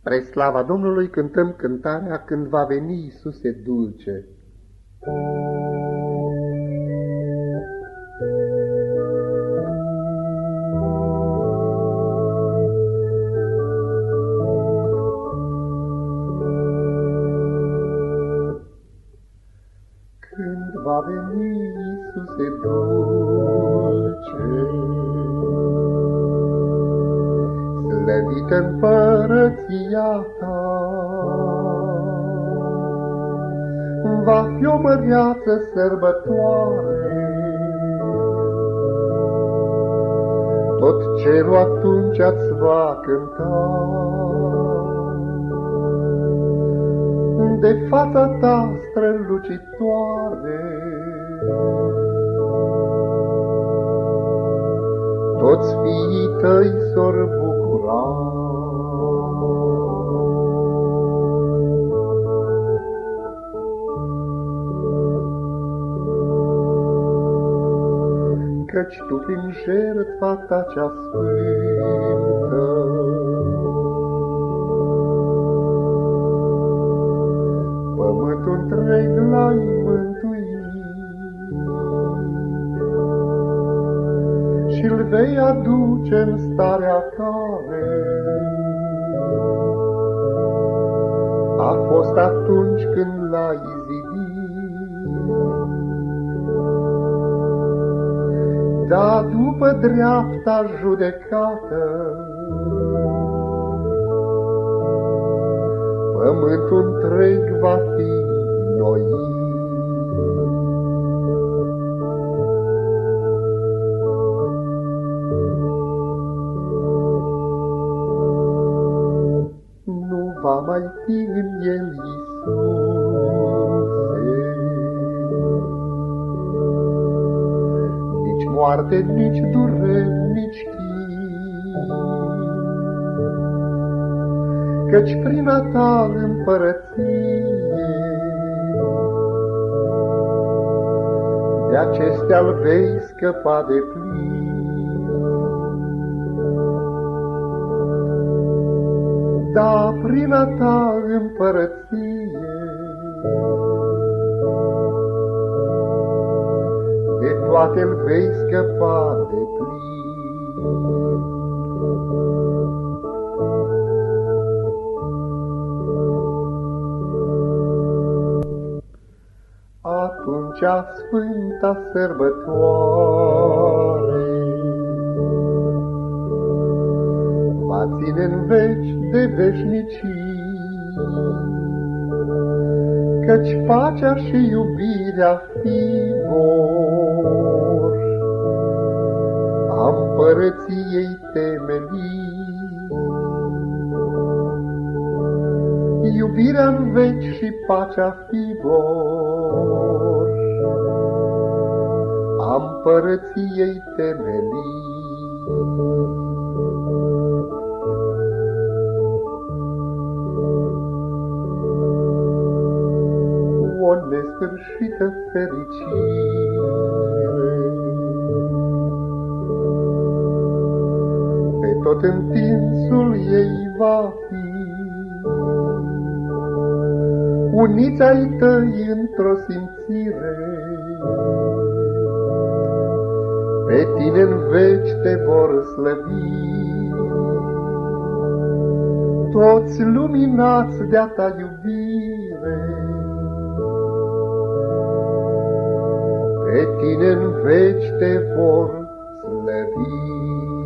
Spre slava Domnului cântăm cântarea Când va veni Iisuse dulce. Când va veni Iisuse dulce, slăvit împărăția ta. Va fi o măreață sărbătoare, tot cerul atunci îți va cânta. De fața ta strălucitoare, toți fiii tăi s-or bucura. Căci tu prin jertfa ta cea sfântă, vei aduce în starea care a fost atunci când l-ai zidit. Da, după dreapta judecată, pământul întreg va fi noit. Va mai fi în el Iisuse, nici moarte, nici dureri, nici chin. Căci prin a ta împărăție, de acestea-l vei scăpa de plin. Da, prin a ta împărăție, de toate-l vei scăpa de plin. Atunci sfânta sărbătoare ține în veci de veșnicii, căci pacea și iubirea fi vor a împărăției temelii. Iubirea în veci și pacea fi vor a împărăției temelii. Nesfârșită fericire. Pe tot întinsul ei va fi, uniți ai tăi într-o simțire, pe tine în veci te vor slăvi. Toți luminați de-a ta iubire, tine în veci te vor slăvi.